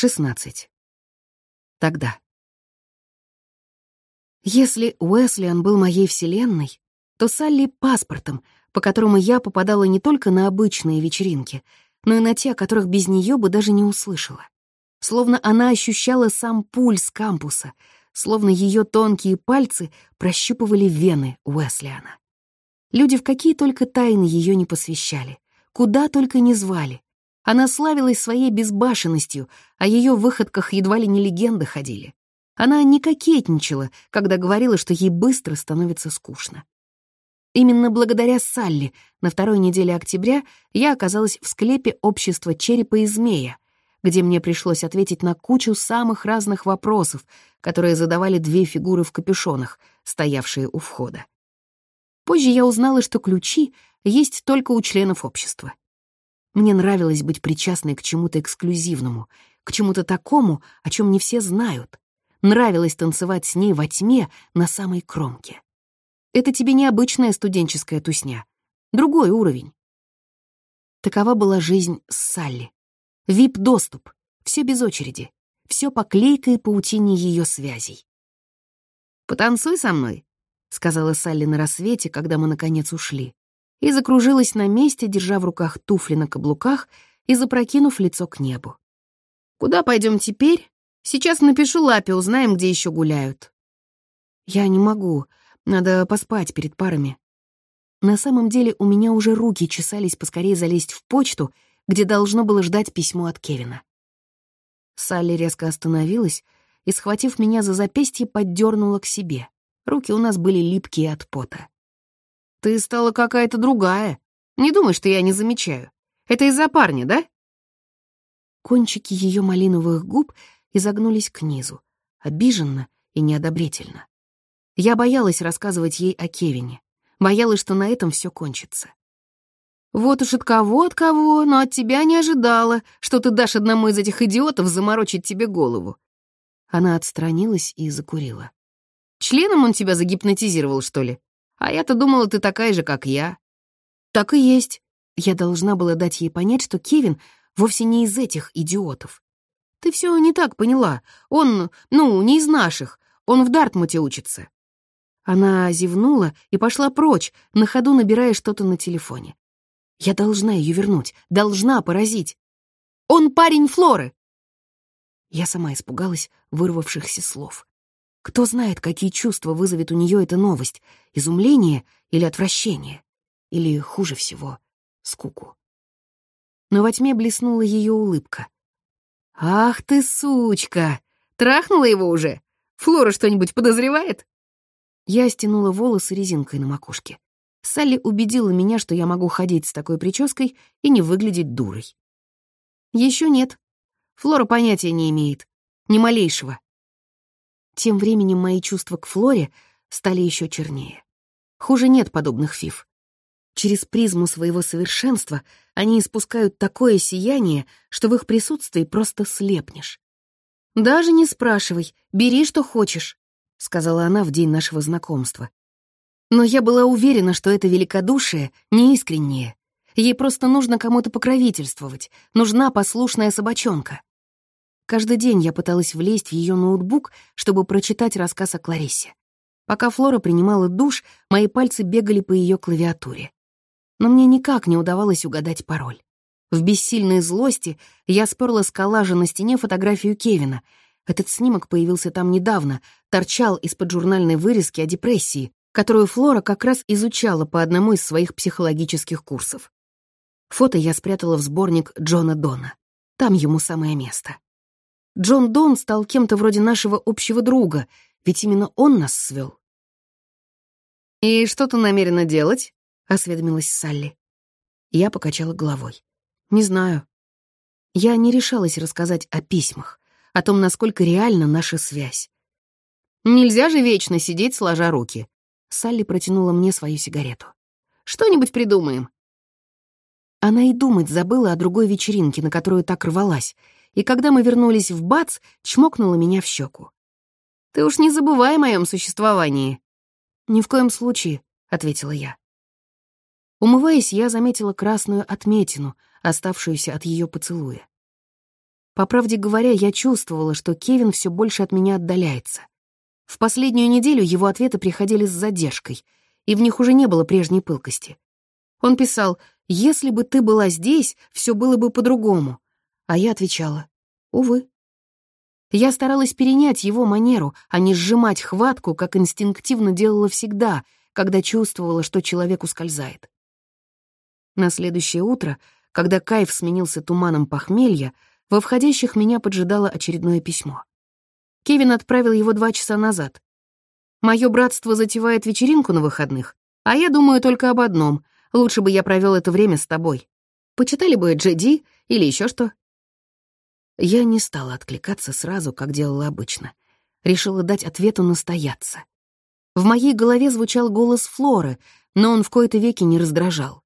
16. Тогда. Если Уэслиан был моей вселенной, то Салли — паспортом, по которому я попадала не только на обычные вечеринки, но и на те, о которых без нее бы даже не услышала. Словно она ощущала сам пульс кампуса, словно ее тонкие пальцы прощупывали вены Уэслиана. Люди в какие только тайны ее не посвящали, куда только не звали. Она славилась своей безбашенностью, о ее выходках едва ли не легенды ходили. Она не кокетничала, когда говорила, что ей быстро становится скучно. Именно благодаря Салли на второй неделе октября я оказалась в склепе общества черепа и змея, где мне пришлось ответить на кучу самых разных вопросов, которые задавали две фигуры в капюшонах, стоявшие у входа. Позже я узнала, что ключи есть только у членов общества. Мне нравилось быть причастной к чему-то эксклюзивному, к чему-то такому, о чем не все знают. Нравилось танцевать с ней во тьме на самой кромке. Это тебе не обычная студенческая тусня. Другой уровень. Такова была жизнь с Салли. Вип-доступ, все без очереди, все по клейкой паутине ее связей. «Потанцуй со мной», — сказала Салли на рассвете, когда мы, наконец, ушли и закружилась на месте, держа в руках туфли на каблуках и запрокинув лицо к небу. «Куда пойдем теперь? Сейчас напишу Лапе, узнаем, где еще гуляют». «Я не могу. Надо поспать перед парами». На самом деле у меня уже руки чесались поскорее залезть в почту, где должно было ждать письмо от Кевина. Салли резко остановилась и, схватив меня за запястье, поддернула к себе. Руки у нас были липкие от пота. Ты стала какая-то другая. Не думай, что я не замечаю. Это из-за парня, да?» Кончики ее малиновых губ изогнулись к низу, обиженно и неодобрительно. Я боялась рассказывать ей о Кевине, боялась, что на этом все кончится. «Вот уж от кого, от кого, но от тебя не ожидала, что ты дашь одному из этих идиотов заморочить тебе голову». Она отстранилась и закурила. «Членом он тебя загипнотизировал, что ли? А я-то думала, ты такая же, как я». «Так и есть». Я должна была дать ей понять, что Кевин вовсе не из этих идиотов. «Ты все не так поняла. Он, ну, не из наших. Он в Дартмуте учится». Она зевнула и пошла прочь, на ходу набирая что-то на телефоне. Я должна ее вернуть, должна поразить. «Он парень Флоры!» Я сама испугалась вырвавшихся слов. Кто знает, какие чувства вызовет у нее эта новость — изумление или отвращение, или, хуже всего, скуку. Но во тьме блеснула ее улыбка. «Ах ты, сучка! Трахнула его уже? Флора что-нибудь подозревает?» Я стянула волосы резинкой на макушке. Салли убедила меня, что я могу ходить с такой прической и не выглядеть дурой. Еще нет. Флора понятия не имеет. Ни малейшего. Тем временем мои чувства к Флоре стали еще чернее. Хуже нет подобных фиф. Через призму своего совершенства они испускают такое сияние, что в их присутствии просто слепнешь. «Даже не спрашивай, бери, что хочешь», — сказала она в день нашего знакомства. Но я была уверена, что это великодушие неискреннее. Ей просто нужно кому-то покровительствовать, нужна послушная собачонка. Каждый день я пыталась влезть в ее ноутбук, чтобы прочитать рассказ о Клариссе. Пока Флора принимала душ, мои пальцы бегали по ее клавиатуре. Но мне никак не удавалось угадать пароль. В бессильной злости я сперла с коллажа на стене фотографию Кевина. Этот снимок появился там недавно, торчал из-под журнальной вырезки о депрессии, которую Флора как раз изучала по одному из своих психологических курсов. Фото я спрятала в сборник Джона Дона. Там ему самое место. Джон Дон стал кем-то вроде нашего общего друга, ведь именно он нас свел. «И что ты намерена делать?» — осведомилась Салли. Я покачала головой. «Не знаю. Я не решалась рассказать о письмах, о том, насколько реальна наша связь. Нельзя же вечно сидеть, сложа руки». Салли протянула мне свою сигарету. «Что-нибудь придумаем». Она и думать забыла о другой вечеринке, на которую так рвалась, и когда мы вернулись в Бац, чмокнула меня в щеку. «Ты уж не забывай о моем существовании». «Ни в коем случае», — ответила я. Умываясь, я заметила красную отметину, оставшуюся от ее поцелуя. По правде говоря, я чувствовала, что Кевин все больше от меня отдаляется. В последнюю неделю его ответы приходили с задержкой, и в них уже не было прежней пылкости. Он писал, «Если бы ты была здесь, все было бы по-другому». А я отвечала, «Увы». Я старалась перенять его манеру, а не сжимать хватку, как инстинктивно делала всегда, когда чувствовала, что человек ускользает. На следующее утро, когда кайф сменился туманом похмелья, во входящих меня поджидало очередное письмо. Кевин отправил его два часа назад. Мое братство затевает вечеринку на выходных, а я думаю только об одном — лучше бы я провел это время с тобой. Почитали бы Джеди или еще что. Я не стала откликаться сразу, как делала обычно. Решила дать ответу настояться. В моей голове звучал голос Флоры, но он в кои-то веки не раздражал.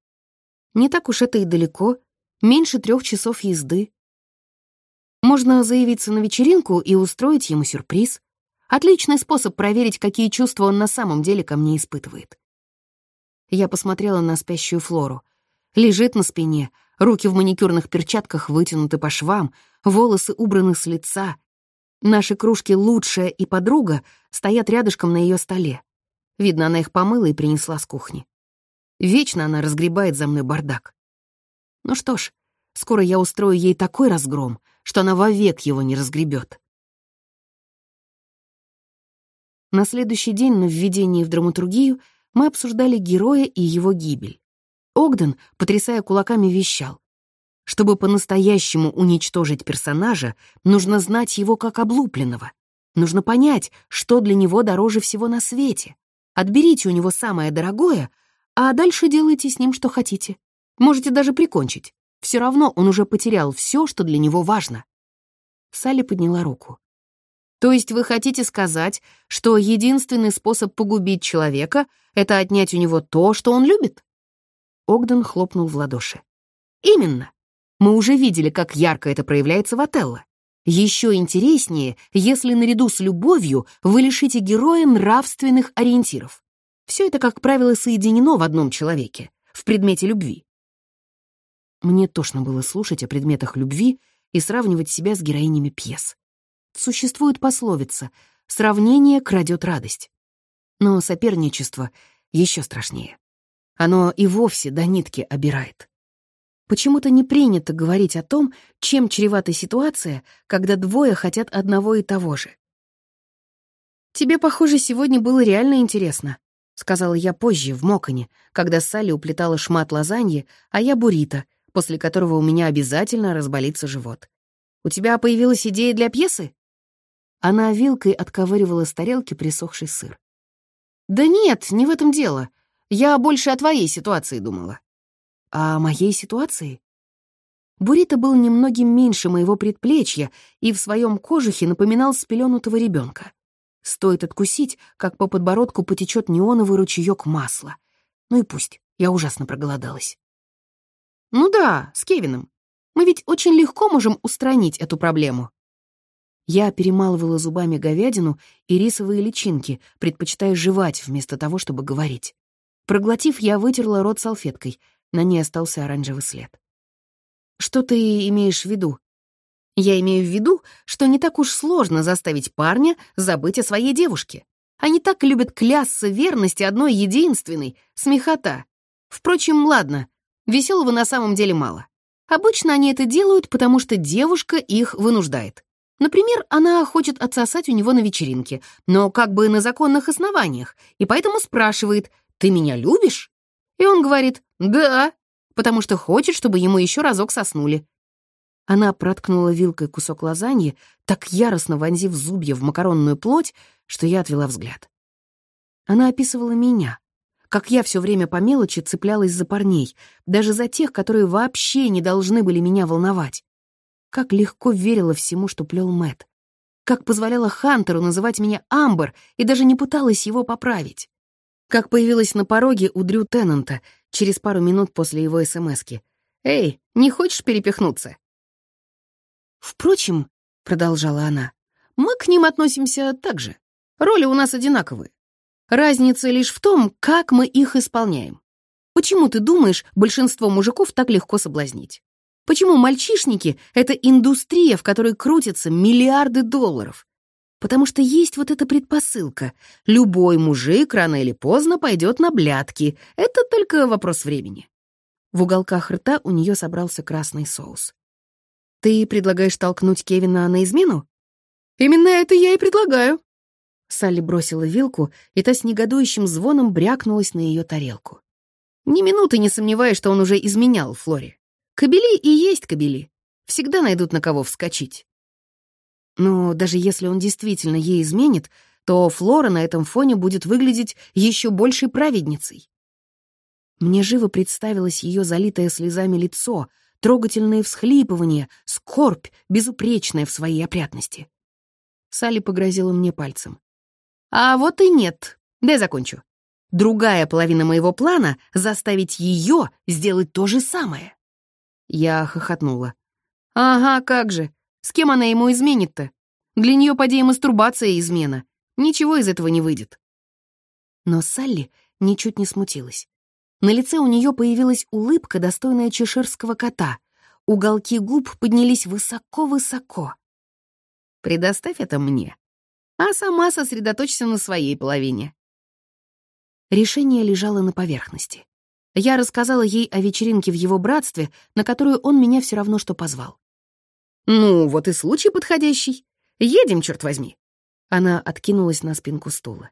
Не так уж это и далеко, меньше трех часов езды. Можно заявиться на вечеринку и устроить ему сюрприз. Отличный способ проверить, какие чувства он на самом деле ко мне испытывает. Я посмотрела на спящую Флору. Лежит на спине, руки в маникюрных перчатках вытянуты по швам, волосы убраны с лица. Наши кружки «Лучшая» и «Подруга» стоят рядышком на ее столе. Видно, она их помыла и принесла с кухни. Вечно она разгребает за мной бардак. Ну что ж, скоро я устрою ей такой разгром, что она вовек его не разгребет. На следующий день на введении в драматургию мы обсуждали героя и его гибель. Огден, потрясая кулаками, вещал. Чтобы по-настоящему уничтожить персонажа, нужно знать его как облупленного. Нужно понять, что для него дороже всего на свете. Отберите у него самое дорогое, а дальше делайте с ним, что хотите. Можете даже прикончить. Все равно он уже потерял все, что для него важно. Салли подняла руку. То есть вы хотите сказать, что единственный способ погубить человека — это отнять у него то, что он любит? Огден хлопнул в ладоши. Именно. Мы уже видели, как ярко это проявляется в Отелло. Еще интереснее, если наряду с любовью вы лишите героя нравственных ориентиров. Все это, как правило, соединено в одном человеке, в предмете любви. Мне тошно было слушать о предметах любви и сравнивать себя с героинями пьес. Существует пословица «сравнение крадет радость». Но соперничество еще страшнее. Оно и вовсе до нитки обирает. Почему-то не принято говорить о том, чем чревата ситуация, когда двое хотят одного и того же. «Тебе, похоже, сегодня было реально интересно», — сказала я позже, в Моконе, когда Салли уплетала шмат лазаньи, а я буррито, после которого у меня обязательно разболится живот. «У тебя появилась идея для пьесы?» Она вилкой отковыривала с тарелки присохший сыр. «Да нет, не в этом дело. Я больше о твоей ситуации думала». «А о моей ситуации?» Бурито был немногим меньше моего предплечья и в своем кожухе напоминал спеленутого ребенка. Стоит откусить, как по подбородку потечет неоновый ручеек масла. Ну и пусть, я ужасно проголодалась. Ну да, с Кевином. Мы ведь очень легко можем устранить эту проблему. Я перемалывала зубами говядину и рисовые личинки, предпочитая жевать вместо того, чтобы говорить. Проглотив, я вытерла рот салфеткой. На ней остался оранжевый след. «Что ты имеешь в виду?» «Я имею в виду, что не так уж сложно заставить парня забыть о своей девушке. Они так любят клясться верности одной единственной, смехота. Впрочем, ладно, Веселого на самом деле мало. Обычно они это делают, потому что девушка их вынуждает. Например, она хочет отсосать у него на вечеринке, но как бы на законных основаниях, и поэтому спрашивает «Ты меня любишь?» И он говорит «Да», потому что хочет, чтобы ему еще разок соснули. Она проткнула вилкой кусок лазаньи, так яростно вонзив зубья в макаронную плоть, что я отвела взгляд. Она описывала меня, как я все время по мелочи цеплялась за парней, даже за тех, которые вообще не должны были меня волновать. Как легко верила всему, что плел Мэт. Как позволяла Хантеру называть меня Амбер и даже не пыталась его поправить. Как появилась на пороге у Дрю Теннанта через пару минут после его СМСки. «Эй, не хочешь перепихнуться?» «Впрочем», — продолжала она, — «мы к ним относимся так же. Роли у нас одинаковые. Разница лишь в том, как мы их исполняем. Почему ты думаешь, большинство мужиков так легко соблазнить? Почему мальчишники — это индустрия, в которой крутятся миллиарды долларов? Потому что есть вот эта предпосылка. Любой мужик рано или поздно пойдет на блядки. Это только вопрос времени. В уголках рта у нее собрался красный соус. «Ты предлагаешь толкнуть Кевина на измену?» «Именно это я и предлагаю». Салли бросила вилку, и та с негодующим звоном брякнулась на ее тарелку. Ни минуты не сомневаюсь, что он уже изменял Флоре. Кобели и есть кобели. Всегда найдут на кого вскочить. Но даже если он действительно ей изменит, то Флора на этом фоне будет выглядеть еще большей праведницей. Мне живо представилось ее залитое слезами лицо, трогательные всхлипывания, скорбь, безупречная в своей опрятности. Салли погрозила мне пальцем. «А вот и нет. Дай закончу. Другая половина моего плана — заставить ее сделать то же самое». Я хохотнула. «Ага, как же. С кем она ему изменит-то? Для нее поди мастурбация и измена. Ничего из этого не выйдет». Но Салли ничуть не смутилась. На лице у нее появилась улыбка, достойная чеширского кота. Уголки губ поднялись высоко-высоко. «Предоставь это мне, а сама сосредоточься на своей половине». Решение лежало на поверхности. Я рассказала ей о вечеринке в его братстве, на которую он меня все равно что позвал. «Ну, вот и случай подходящий. Едем, черт возьми!» Она откинулась на спинку стула.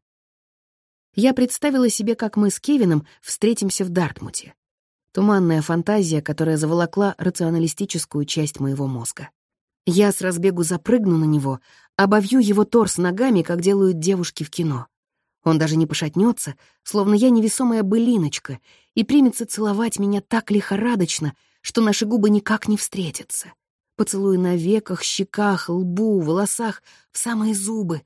Я представила себе, как мы с Кевином встретимся в Дартмуте. Туманная фантазия, которая заволокла рационалистическую часть моего мозга. Я с разбегу запрыгну на него, обовью его торс ногами, как делают девушки в кино. Он даже не пошатнется, словно я невесомая былиночка, и примется целовать меня так лихорадочно, что наши губы никак не встретятся. Поцелуй на веках, щеках, лбу, волосах, в самые зубы.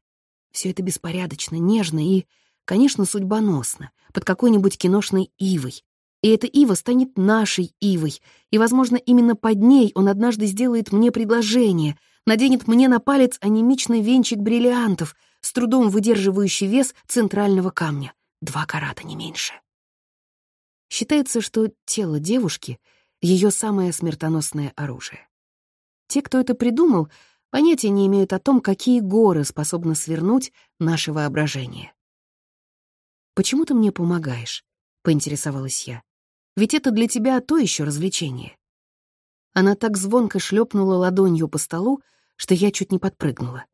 Все это беспорядочно, нежно и, конечно, судьбоносно, под какой-нибудь киношной ивой. И эта ива станет нашей ивой, и, возможно, именно под ней он однажды сделает мне предложение, наденет мне на палец анемичный венчик бриллиантов, с трудом выдерживающий вес центрального камня. Два карата, не меньше. Считается, что тело девушки — ее самое смертоносное оружие. Те, кто это придумал, понятия не имеют о том, какие горы способны свернуть наше воображение. «Почему ты мне помогаешь?» — поинтересовалась я. «Ведь это для тебя то еще развлечение». Она так звонко шлепнула ладонью по столу, что я чуть не подпрыгнула.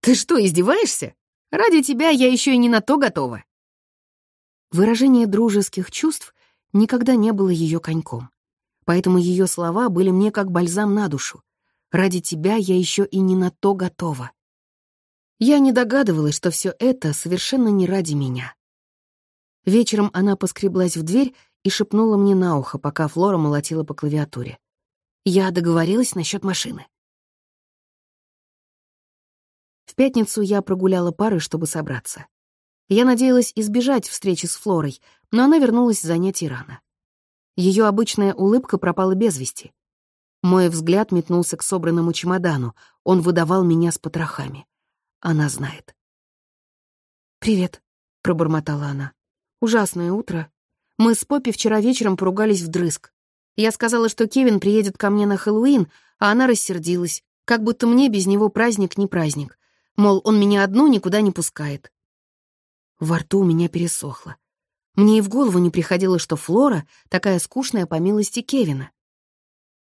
«Ты что, издеваешься? Ради тебя я еще и не на то готова». Выражение дружеских чувств никогда не было ее коньком, поэтому ее слова были мне как бальзам на душу. Ради тебя я еще и не на то готова. Я не догадывалась, что все это совершенно не ради меня. Вечером она поскреблась в дверь и шепнула мне на ухо, пока Флора молотила по клавиатуре. Я договорилась насчет машины. В пятницу я прогуляла пары, чтобы собраться. Я надеялась избежать встречи с Флорой, но она вернулась с занятий рано. Ее обычная улыбка пропала без вести. Мой взгляд метнулся к собранному чемодану. Он выдавал меня с потрохами. Она знает. «Привет», — пробормотала она. «Ужасное утро. Мы с Поппи вчера вечером поругались вдрызг. Я сказала, что Кевин приедет ко мне на Хэллоуин, а она рассердилась, как будто мне без него праздник не праздник. Мол, он меня одну никуда не пускает. Во рту у меня пересохло. Мне и в голову не приходило, что Флора такая скучная по милости Кевина.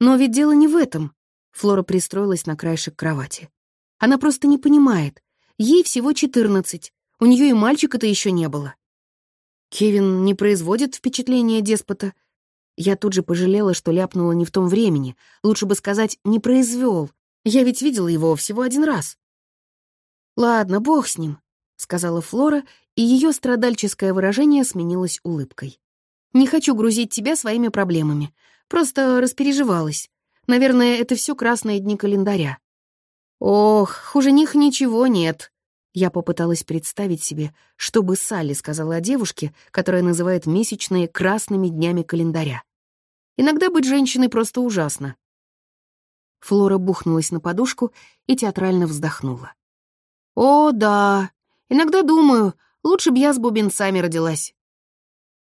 Но ведь дело не в этом. Флора пристроилась на краешек кровати. Она просто не понимает. Ей всего четырнадцать. У нее и мальчика-то еще не было. Кевин не производит впечатления деспота. Я тут же пожалела, что ляпнула не в том времени. Лучше бы сказать «не произвел». Я ведь видела его всего один раз. «Ладно, бог с ним», — сказала Флора, и ее страдальческое выражение сменилось улыбкой. «Не хочу грузить тебя своими проблемами. Просто распереживалась. Наверное, это все красные дни календаря. Ох, хуже них ничего нет. Я попыталась представить себе, что бы Салли сказала о девушке, которая называет месячные красными днями календаря. Иногда быть женщиной просто ужасно. Флора бухнулась на подушку и театрально вздохнула. «О, да. Иногда думаю, лучше б я с бубенцами родилась».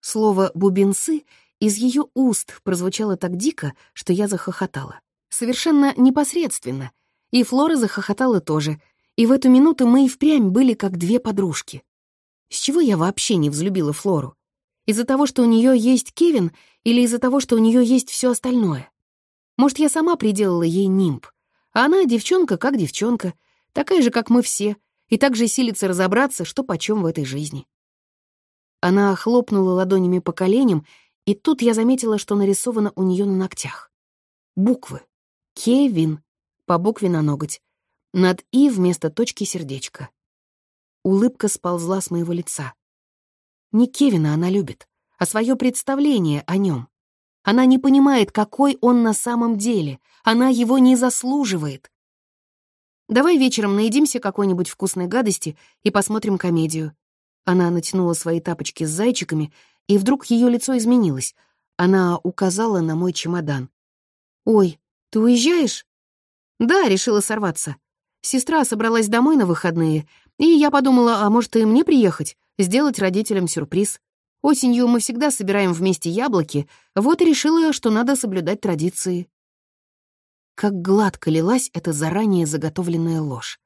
Слово «бубенцы» из ее уст прозвучало так дико, что я захохотала. Совершенно непосредственно. И Флора захохотала тоже. И в эту минуту мы и впрямь были как две подружки. С чего я вообще не взлюбила Флору? Из-за того, что у нее есть Кевин, или из-за того, что у нее есть все остальное? Может, я сама приделала ей нимб, а она девчонка как девчонка, такая же, как мы все, и также силится разобраться, что почем в этой жизни. Она хлопнула ладонями по коленям, и тут я заметила, что нарисовано у нее на ногтях. Буквы. Кевин. По букве на ноготь. Над «и» вместо точки сердечко. Улыбка сползла с моего лица. Не Кевина она любит, а свое представление о нем. Она не понимает, какой он на самом деле. Она его не заслуживает. Давай вечером наедимся какой-нибудь вкусной гадости и посмотрим комедию. Она натянула свои тапочки с зайчиками, и вдруг ее лицо изменилось. Она указала на мой чемодан. «Ой, ты уезжаешь?» «Да, решила сорваться. Сестра собралась домой на выходные, и я подумала, а может и мне приехать, сделать родителям сюрприз. Осенью мы всегда собираем вместе яблоки, вот и решила, что надо соблюдать традиции. Как гладко лилась эта заранее заготовленная ложь.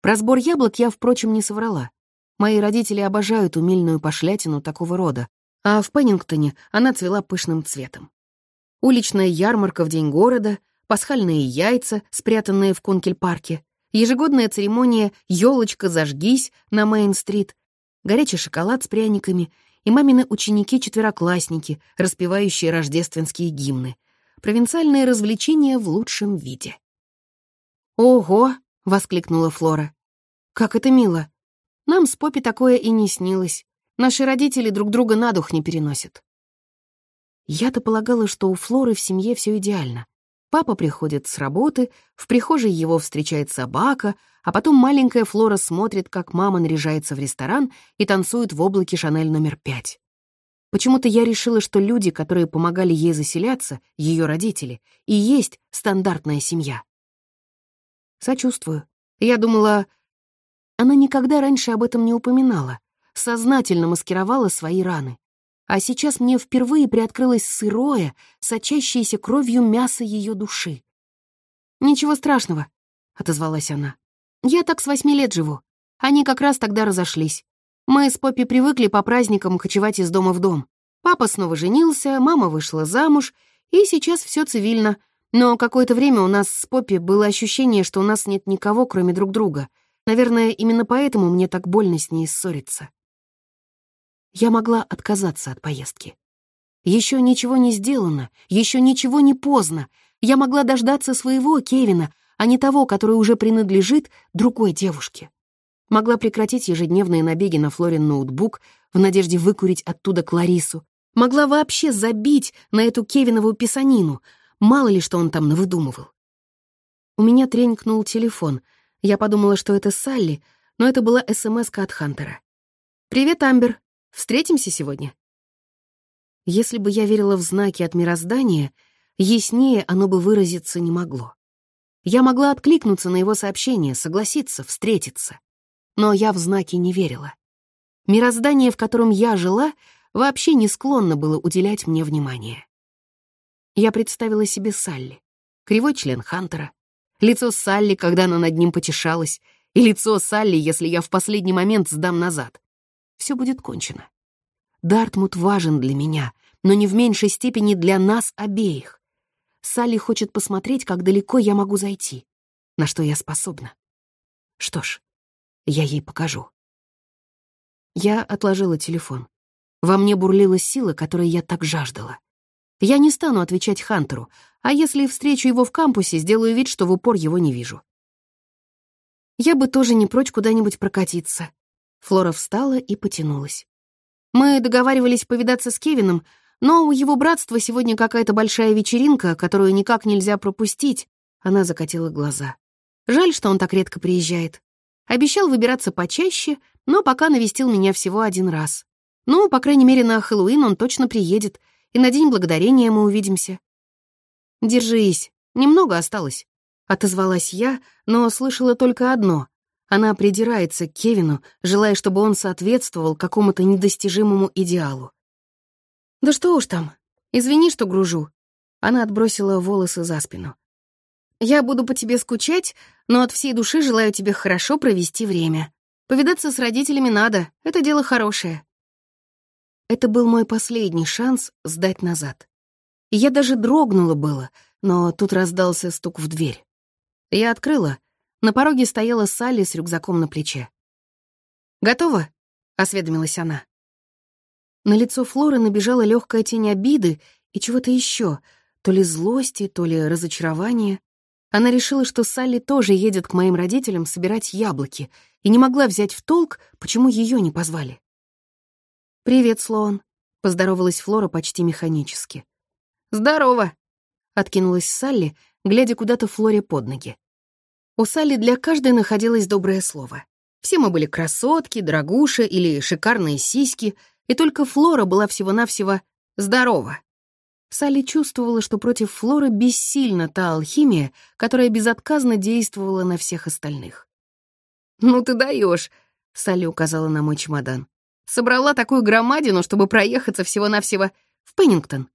Про сбор яблок я, впрочем, не соврала. Мои родители обожают умельную пошлятину такого рода, а в Пеннингтоне она цвела пышным цветом. Уличная ярмарка в день города, пасхальные яйца, спрятанные в Конкель-парке, ежегодная церемония «Ёлочка, зажгись» на Мейн-стрит, горячий шоколад с пряниками и мамины ученики-четвероклассники, распевающие рождественские гимны. Провинциальные развлечения в лучшем виде. «Ого!» — воскликнула Флора. «Как это мило! Нам с Поппи такое и не снилось. Наши родители друг друга на дух не переносят». Я-то полагала, что у Флоры в семье все идеально. Папа приходит с работы, в прихожей его встречает собака, а потом маленькая Флора смотрит, как мама наряжается в ресторан и танцует в облаке Шанель номер пять. Почему-то я решила, что люди, которые помогали ей заселяться, ее родители, и есть стандартная семья. Сочувствую. Я думала... Она никогда раньше об этом не упоминала, сознательно маскировала свои раны. А сейчас мне впервые приоткрылось сырое, сочащееся кровью мясо ее души. «Ничего страшного», — отозвалась она. «Я так с восьми лет живу. Они как раз тогда разошлись. Мы с Поппи привыкли по праздникам кочевать из дома в дом. Папа снова женился, мама вышла замуж, и сейчас все цивильно. Но какое-то время у нас с Поппи было ощущение, что у нас нет никого, кроме друг друга. Наверное, именно поэтому мне так больно с ней ссориться я могла отказаться от поездки. Еще ничего не сделано, еще ничего не поздно. Я могла дождаться своего Кевина, а не того, который уже принадлежит другой девушке. Могла прекратить ежедневные набеги на Флорин ноутбук в надежде выкурить оттуда Кларису. Могла вообще забить на эту Кевинову писанину. Мало ли, что он там навыдумывал. У меня тренькнул телефон. Я подумала, что это Салли, но это была смс от Хантера. «Привет, Амбер. Встретимся сегодня?» Если бы я верила в знаки от мироздания, яснее оно бы выразиться не могло. Я могла откликнуться на его сообщение, согласиться, встретиться. Но я в знаки не верила. Мироздание, в котором я жила, вообще не склонно было уделять мне внимание. Я представила себе Салли, кривой член Хантера, лицо Салли, когда она над ним потешалась, и лицо Салли, если я в последний момент сдам назад все будет кончено. Дартмут важен для меня, но не в меньшей степени для нас обеих. Салли хочет посмотреть, как далеко я могу зайти, на что я способна. Что ж, я ей покажу. Я отложила телефон. Во мне бурлила сила, которой я так жаждала. Я не стану отвечать Хантеру, а если встречу его в кампусе, сделаю вид, что в упор его не вижу. Я бы тоже не прочь куда-нибудь прокатиться, Флора встала и потянулась. «Мы договаривались повидаться с Кевином, но у его братства сегодня какая-то большая вечеринка, которую никак нельзя пропустить». Она закатила глаза. «Жаль, что он так редко приезжает. Обещал выбираться почаще, но пока навестил меня всего один раз. Ну, по крайней мере, на Хэллоуин он точно приедет, и на День Благодарения мы увидимся». «Держись, немного осталось», — отозвалась я, но слышала только одно она придирается к Кевину, желая, чтобы он соответствовал какому-то недостижимому идеалу. Да что уж там, Извини, что гружу». Она отбросила волосы за спину. «Я буду по тебе скучать, но от всей души желаю тебе хорошо провести время. Повидаться с родителями надо, это дело хорошее». Это был мой последний шанс сдать назад. Я даже дрогнула было, но тут раздался стук в дверь. Я открыла. На пороге стояла Салли с рюкзаком на плече. «Готово?» — осведомилась она. На лицо Флоры набежала легкая тень обиды и чего-то еще, то ли злости, то ли разочарования. Она решила, что Салли тоже едет к моим родителям собирать яблоки, и не могла взять в толк, почему ее не позвали. «Привет, Слоан», — поздоровалась Флора почти механически. «Здорово», — откинулась Салли, глядя куда-то Флоре под ноги. У Салли для каждой находилось доброе слово. Все мы были красотки, дорогуши или шикарные сиськи, и только Флора была всего-навсего здорова. Салли чувствовала, что против Флоры бессильна та алхимия, которая безотказно действовала на всех остальных. «Ну ты даешь, Салли указала на мой чемодан. «Собрала такую громадину, чтобы проехаться всего-навсего в Пеннингтон».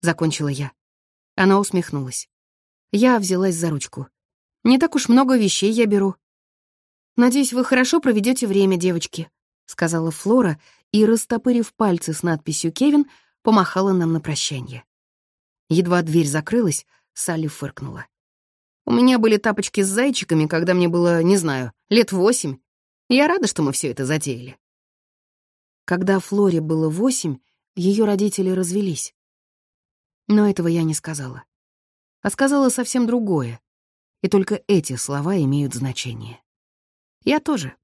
Закончила я. Она усмехнулась. Я взялась за ручку. «Не так уж много вещей я беру». «Надеюсь, вы хорошо проведете время, девочки», — сказала Флора и, растопырив пальцы с надписью «Кевин», помахала нам на прощание. Едва дверь закрылась, Салли фыркнула. «У меня были тапочки с зайчиками, когда мне было, не знаю, лет восемь. Я рада, что мы все это затеяли». Когда Флоре было восемь, ее родители развелись. Но этого я не сказала. А сказала совсем другое. И только эти слова имеют значение. Я тоже